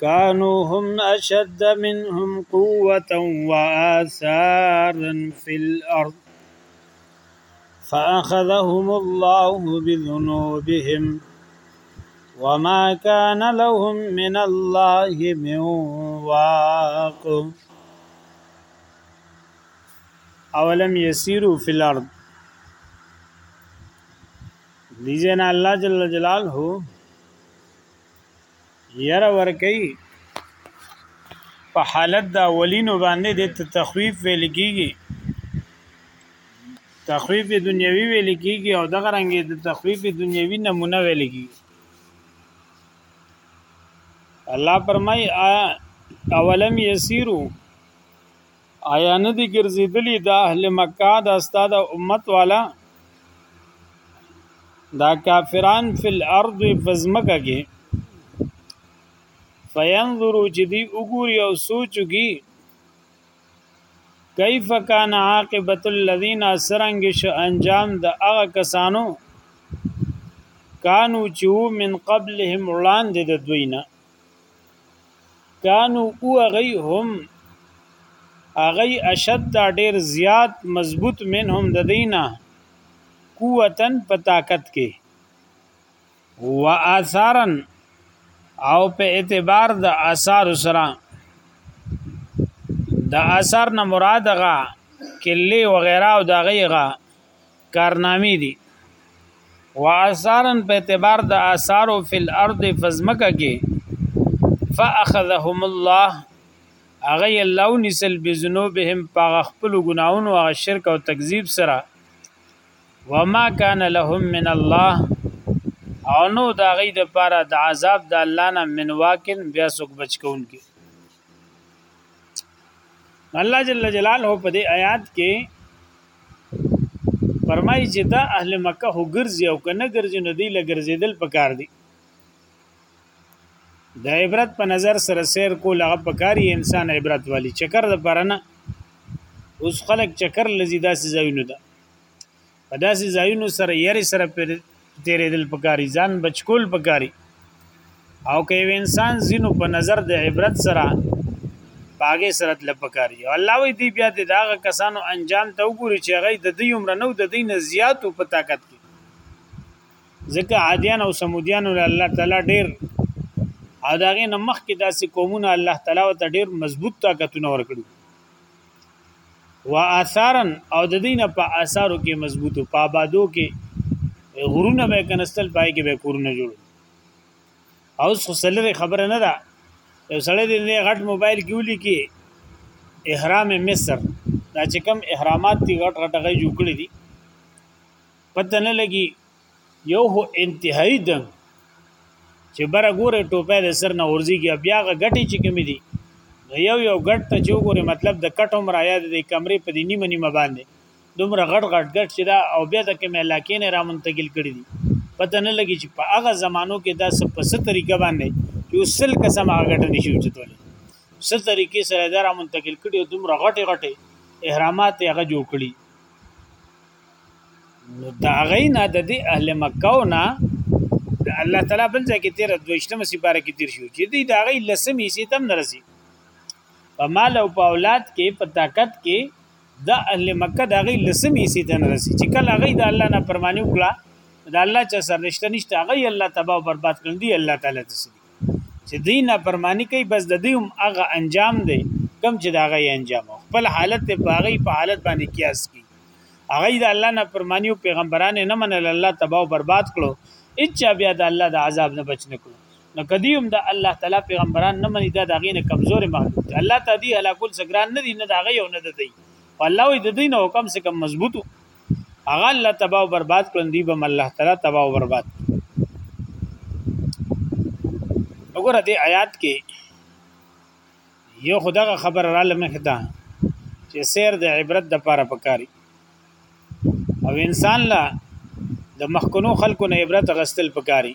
كانوا هم أشد منهم قوة وآثارا في الأرض فأخذهم الله بذنوبهم وما كان لهم من الله من واق اولم يسيروا في الارض دیجن الله جل جلاله یره ورکي په حالت د اولینو باندې د تخویف ویل کیږي تخویف دنیوي ویل کیږي او دغه رنګ د تخویف دنیوي نمونه ویل کیږي الله پرمای اولم یسیرو آیا نه دی ګرځیدلی د اهل مکه د استاد امت والا دا کافران فی الارض فزمکه کې فینظرو چې دی وګوري او سوچو کې کیف کان عاقبت الذین سرنګ ش انجام د هغه کسانو کانو چې من قبلهم وړاندې د دوی نه کانو او غي هم اغي اشد دا ډیر زیات مضبوط منهم د دینه قوتن په طاقت کې و آثارن او په اعتبار د آثار سره د آثار نه مراد غا کلی وغیرہ او دا غیغه کارنامې دي واثارن په اعتبار د آثار فی الارض فزمکه کې فاخذهم الله هغه الله نسل بذنوبهم په خپل ګناونو او شرک او تکذیب سره وما کان لهم من الله او نو دا غي د پاره د عذاب د الله نه من واکن بیا سوک بچکون کې الله جل جلاله په دې آیات کې فرمایي چې دا اهل مکه هوګرځي او کنه ګرځي نو دی لګرځیدل پکار دي د عبرت په نظر سره سیر کول هغه پکاري انسان عبرت والی چکر د پرنه اوس خلک چکر لذي داسې ځایونه ده په داسې ځایونو سره یری سره پر تیرېدل پکاري ځان بچکول پکاري او که یو انسان زینو په نظر د عبرت سره پاګه سره تل پکاري او الله وی دی بیا د داغه کسانو انجام ته وګوري چې هغه د دې عمر نو د دین زیات او په طاقت کې ځکه عادیان او سمودیان الله تعالی ډیر او داغه نمخ کې داسې قومونه الله تعالی ته ډیر مضبوط طاقتونه ورکړي و آثارن او د دین په آثارو کې مضبوطو په آبادو کې غرونه به کنستل پای کې به کورونه جوړ او سلره خبره نه ده یو سړی د غټ موبایل کې ولي کې احرام مصر دا چې کوم احرامات دي غټ غټ غي جوړ کړی دي پته نه لګي یو هو انتهایی دنګ چې بره ګوره ټوپه د سر نه ورځيږي بیا غټي چې کمی دي نو یو یو غټ ته چې وګوره مطلب د کټ عمر یا د کمرې په دې نیمه نیمه باندې دومره غټ غټ غټ چې دا او بیا د کوم علاقې نه را منتقل کړي دي پته نه لګي چې په هغه زمانو کې دا څه په څه طریقه باندې چې وسل قسم هغه غټ نشي چتولې څه طریقې سره دا را منتقل کړي دومره غټي غټي احرامات هغه جوړ کړي نو دا غینا د دې اهل مکه او نه د الله تعالی بل ځای کې تیر دویشتمه سپاره کې تیر شو چې دې دا غي لسمې سي تم نرسي په مال او په اولاد کې په طاقت کې د اهل مکه دا غي لسمې سي تم نرسي چې کله غي د الله نه پرمانی وکړه د الله چا سرنشته نشته غي الله تباہ او برباد کړي الله تعالی تسلی چې دوی نافرمانی کوي بس د دوی هم هغه انجام دی کم چې دا غي انجام خپل حالت په هغه په حالت باندې قیاس کی هغه د الله نافرمانی او پیغمبران نه منل الله تباہ او برباد کړو اچا بیا د الله د عذاب نه بچ نکړو نو کدی هم د الله تعالی پیغمبران نه مني دا دغه نه کمزور مخلوق دی الله تعالی هلاکول سګران نه دی نه دا غي او نه دی الله د دین حکم سره کم مضبوطو هغه الله تباہ او برباد کړن دی به الله تعالی تباہ او برباد وګوره دې آیات کې یو خدغه خبر را لمه خدا چې سیر د عبرت د پاره پکاري او انسان لا د مخکنو خلکو نه عبرت غستل پکاري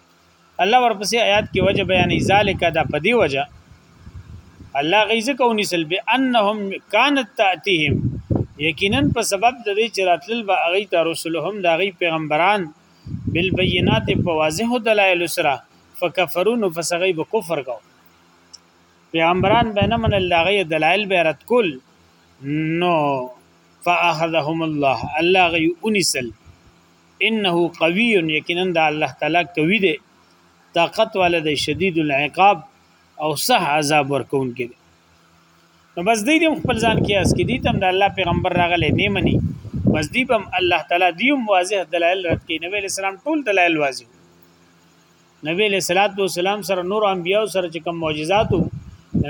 الله ورپسې آیات کې وجه بیانې ذالک دا په دی وجه الله غیزه کو نسل به انهم کانت تاتهم یقینا په سبب د دې چې راتل به اغي ته رسولهم د اغي پیغمبران بالبينات په واضح دلایل سره فکفرون فسغی به کفر کو پیغمبران به نه من الله غي دلایل به رد کول نو فاخذهم الله الله غي انسل انه قوی یقینا د الله تعالی قوی دی طاقت والا دی شدید العقاب او صح عذاب ورکون کې دی نو بس دې دې خپل ځان کې اس کې دي تم د الله پیغمبر راغله نه مني بس دې بم الله تعالی دې واضح دلایل رد کې نبی اسلام ټول دلایل واضح نبی له صلوات و سلام سره نور انبیاء سره چې کوم معجزات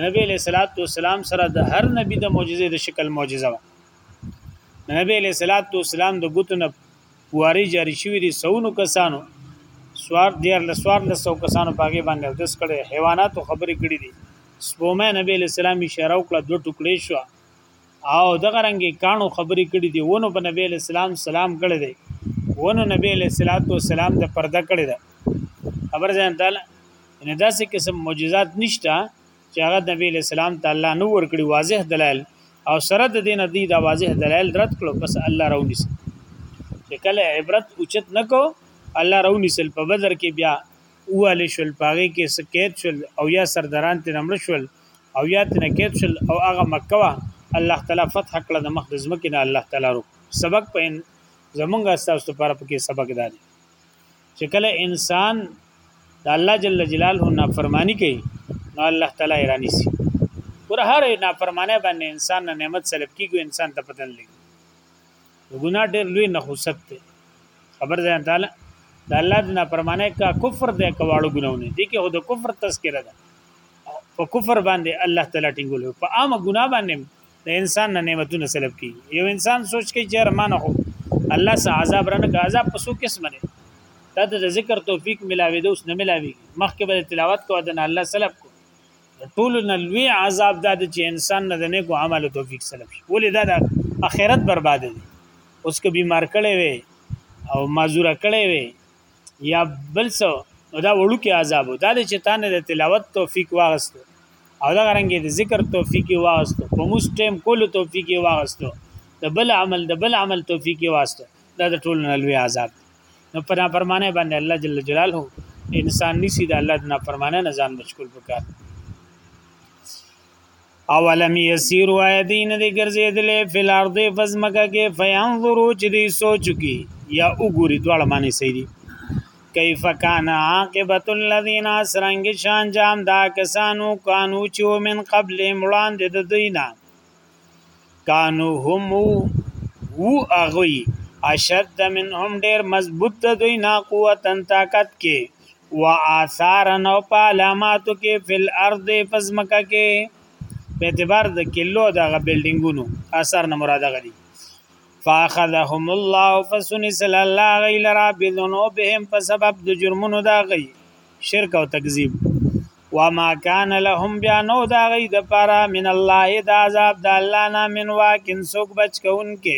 نبی له صلوات و سلام سره د هر نبی د معجزې د شکل معجزه نبی علیہ الصلوۃ والسلام د ګوتنه پواری جاری شوی دي سونو کسانو سوار دیر لسوار لسو کسانو باغې باندې او دس کړي حیواناتو خبرې کړې دي سپومه نبی علیہ السلام اشاره وکړه دوه ټوکړې شو او دغه رنګي کانو خبرې کړې دي ونه په نبی علیہ السلام سلام کړی دی ونه نبی علیہ الصلوۃ والسلام د پرده کړی ده خبر ځان تعالی ان داسې قسم معجزات نشته چې هغه نبی علیہ السلام ته الله نو ورکړي واضح دلایل او سره د دین دی دا واضح دلایل رد کړو پس الله راونیس چې کله عبرت اوچت نکو الله راونیسل په بدر کې بیا اوال شول پاغه کې سکیت شول او یا سرداران ته نمړ شول او یا ته نکیت شول او هغه مکه وا الله تعالی فتح کړه د مخ د زمکه نه الله تعالی رو سبق پین زمونږه تاسو لپاره پکې سبق دادي چې کله انسان د الله جل جلاله نافرمانی کوي نو الله تعالی ایرانی سي ګور هر نافرمانه باندې انسان نه نعمت سلب کیږي انسان ته پتن لګي ګناه ډېر لوی نحوست دی خبر ځان تعالی د الله د نافرمانه کا کفر د کواړو ګناونه دي کې هو د کفر تذکرہ ده په کفر باندې الله تعالی ټینګول په عام ګناه باندې د انسان نه نعمتونه سلب کی یو انسان سوچ کوي چې رمانه خو الله سه عذاب رانه که عذاب په سو قسم نه تا ته ذکر توفیق ملاوي دوس نه ملاوي مخکې به تلاوت کوه د الله سلب کو ټول نه لوی عذاب د چې انسان نه د نیکو عملو توفیق سلب شي ولې دا د اخرت برباد دي اوس که بیمار کړي وي او معذور کړي وي یا بل څه نو دا وړو کې عذاب دا چې تا نه د تلاوت توفیق واغستو او دا غرنګې د ذکر توفیق واغستو په موس ټیم کولو توفیق واغستو د بل عمل د بل عمل توفیق واغستو دا د ټولو نه لوی عذاب نو پر فرمانه باندې الله جل جلاله انسان نسی د الله نه فرمانه نه ځان بچول پکار اولم یسیر وای دین دی ګرځیدلې فل ارض فزمکه کې فینظرو چې دی سوچ کی یا وګوري دواړه معنی صحیح دي کیف کان عاقبت الذین اسرنګ شان جام دا کسانو کانو چې من قبل مړان د دوینا کانو هم وو اغوی اشد منهم ډیر مضبوط د دوی نا قوتن طاقت کې و آثارا او په علاماتو کې فل ارض پزمکه کې په اعتبار د کلو دغه بلډینګونو آثار نه مراد غلي فاخذهم الله فسنس الله غیل را بذنوبهم په سبب د جرمونو دا غي شرک او تکذیب وما كان لهم بیانو دا غي د پاره من الله د عذاب د الله نه من واکن سوک بچ کون کې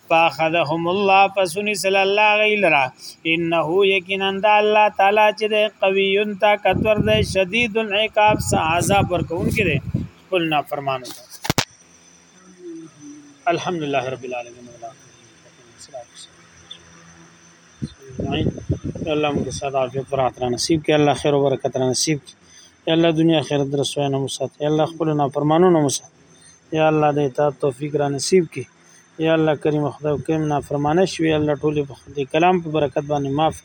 فاخذهم الله پسونی صلی الله غیلرا انه یقینا د الله تعالی چې د قویون طاقتور دی شدید العقاب سا عذاب ورکون کړي خپل نافرمانو الحمدلله رب العالمین الله موږ ساده عافیت برات را نصیب کړي الله خیر او برکت را نصیب کړي الله دنیا خیر درسوي نه مسات الله خپل نافرمانو نه مسات یا الله دې ته توفیق را نصیب کړي یا الله کریم خدای کریم نافرمانه شوی الله ټول په دې کلام په برکت باندې معاف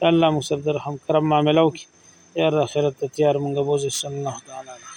یا الله موږ سره در رحم کرم معاملو کې یا آخرت ته تیار موږ بوزي صلی الله تعالی